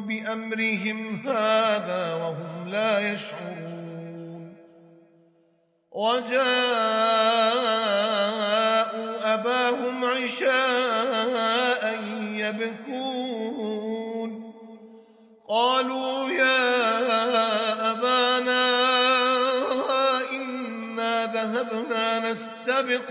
بأمرهم هذا وهم لا يشعرون. وجاءوا أباهم عشاء يبكون. قالوا يا أبانا إنا ذهبنا نستبق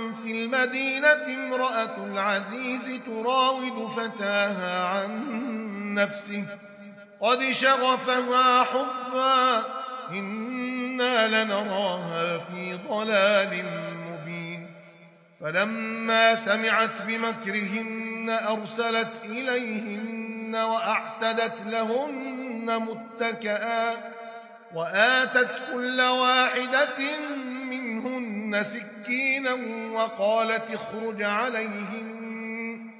في المدينة امرأة العزيز تراود فتاها عن نفسه. قد شغفها حبا إنا لنراها في ضلال مبين. فلما سمعت بمكرهن أرسلت إليهن وأعتدت لهن متكئا. وآتت كل واحدة منهن سكينا وقالت اخرج عليهن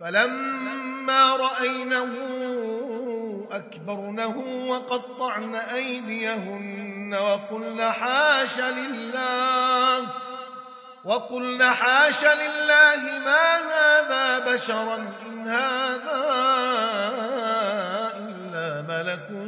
فلما رأينه أكبرنه وقطعن أيديهن وقلن حاش لله وقلن حاش لله ما هذا بشرا إن هذا إلا ملك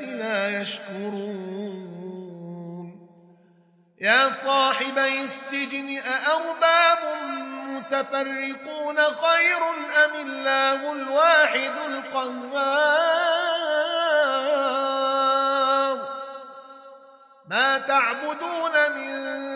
لا يشكرون. يا صاحبي السجن أأرباب متفرقون خير أم الله الواحد القهار؟ ما تعبدون من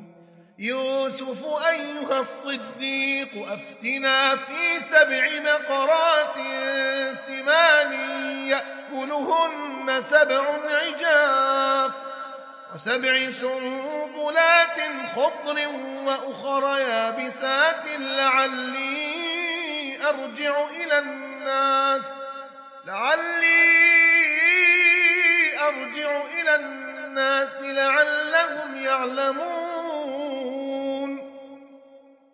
يوسف أيها الصديق أفتنا في سبع بقرات سمان يأكلهن سبع عجاف وسبع سنبلات خضر وأخر يابسات لعلي أرجع إلى الناس لعلي أرجع إلى الناس لعلهم يعلمون.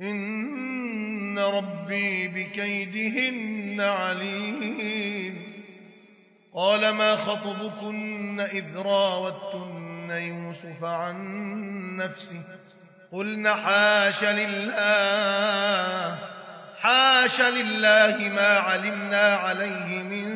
إن ربي بكيدهن عليم. قال ما خطبكن إذ راوتن يوسف عن نفسه؟ قلن حاش لله حاش لله ما علمنا عليه من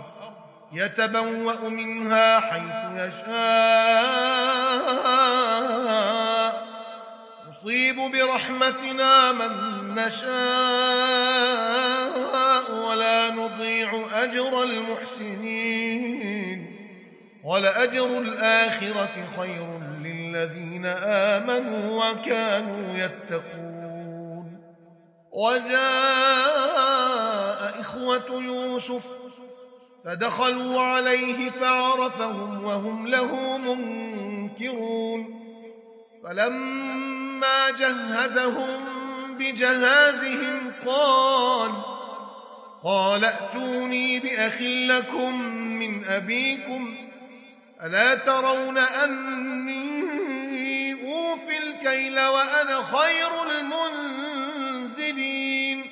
يتبوأ منها حيث يشاء. نصيب برحمتنا من نشاء ولا نضيع أجر المحسنين. ولأجر الآخرة خير للذين آمنوا وكانوا يتقون. وجاء إخوة يوسف فدخلوا عليه فعرفهم وهم له منكرون. فلما جهزهم بجهازهم قال قال ائتوني بأخ لكم من أبيكم ألا ترون أني أوفي الكيل وأنا خير المنزلين؟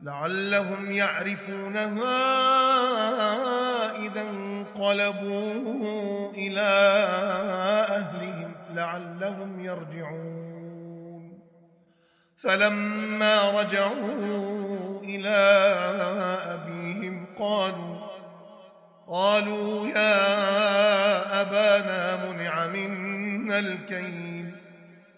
لعلهم يعرفونها إذا انقلبوا إلى أهلهم لعلهم يرجعون. فلما رجعوا إلى أبيهم قالوا قالوا يا أبانا منع منا الكيل.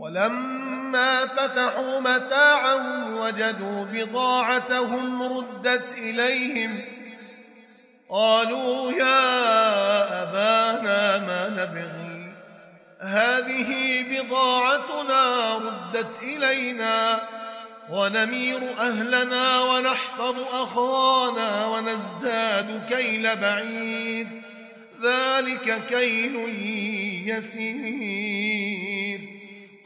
ولما فتحوا متاعهم وجدوا بضاعتهم ردت إليهم قالوا يا أبانا ما نبغي؟ هذه بضاعتنا ردت إلينا ونمير أهلنا ونحفظ أخانا ونزداد كيل بعيد ذلك كيل يسير.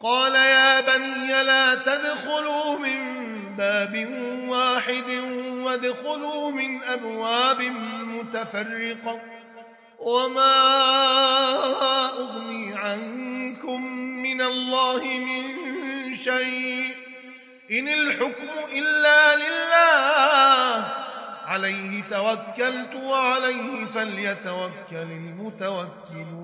وقال يا بني لا تدخلوا من باب واحد وادخلوا من أبواب متفرقة وما أغني عنكم من الله من شيء إن الحكم إلا لله عليه توكلت وعليه فليتوكل المتوكلون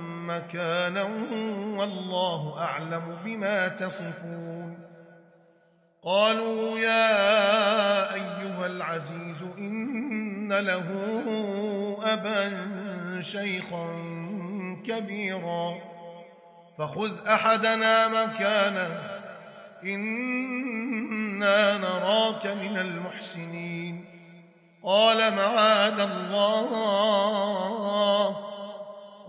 مكانا والله أعلم بما تصفون. قالوا يا أيها العزيز إن له أبا شيخا كبيرا. فخذ أحدنا مكانه إنا نراك من المحسنين. قال معاذ الله.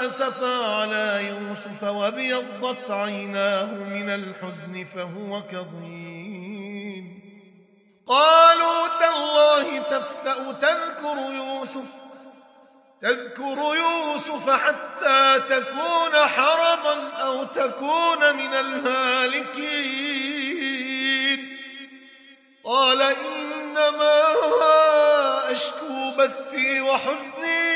أسفا على يوسف وابيضت عيناه من الحزن فهو كظيم. قالوا تالله تفتأ تذكر يوسف تذكر يوسف حتى تكون حرضا أو تكون من الهالكين قال إنما أشكو بثي وحزني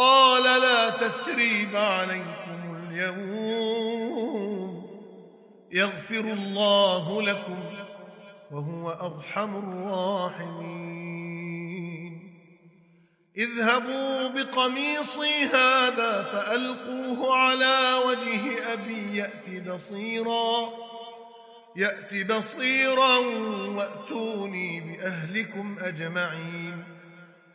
قال لا تثريب عليكم اليوم. يغفر الله لكم وهو أرحم الراحمين. اذهبوا بقميصي هذا فألقوه على وجه أبي يأتي بصيرا. يأتي بصيرا وأتوني بأهلكم أجمعين.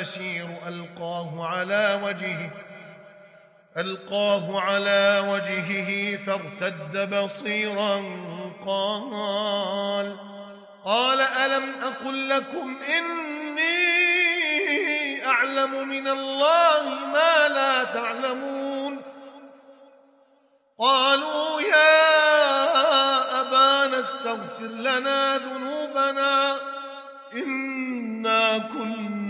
البشير ألقاه على وجهه ألقاه على وجهه فارتد بصيرا قال قال ألم أقل لكم إني أعلم من الله ما لا تعلمون؟ قالوا يا أبانا استغفر لنا ذنوبنا إنا كنا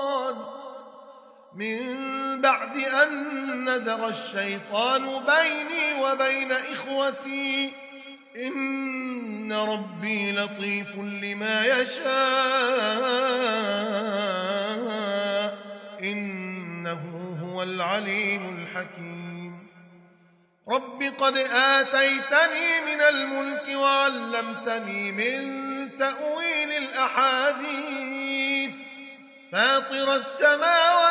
من بعد أن نزغ الشيطان بيني وبين إخوتي. إن ربي لطيف لما يشاء. إنه هو العليم الحكيم. رب قد آتيتني من الملك وعلمتني من تأويل الأحاديث. فاطر السماوات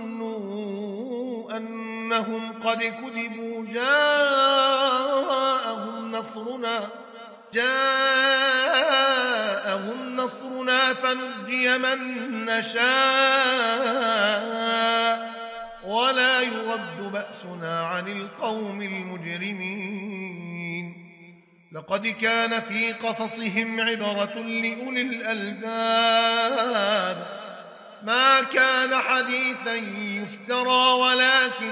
أنهم قد كذبوا جاءهم نصرنا جاءهم نصرنا فنجي من نشاء ولا يرد بأسنا عن القوم المجرمين لقد كان في قصصهم عبرة لأولي الألباب ما كان حديثا يفترى ولكن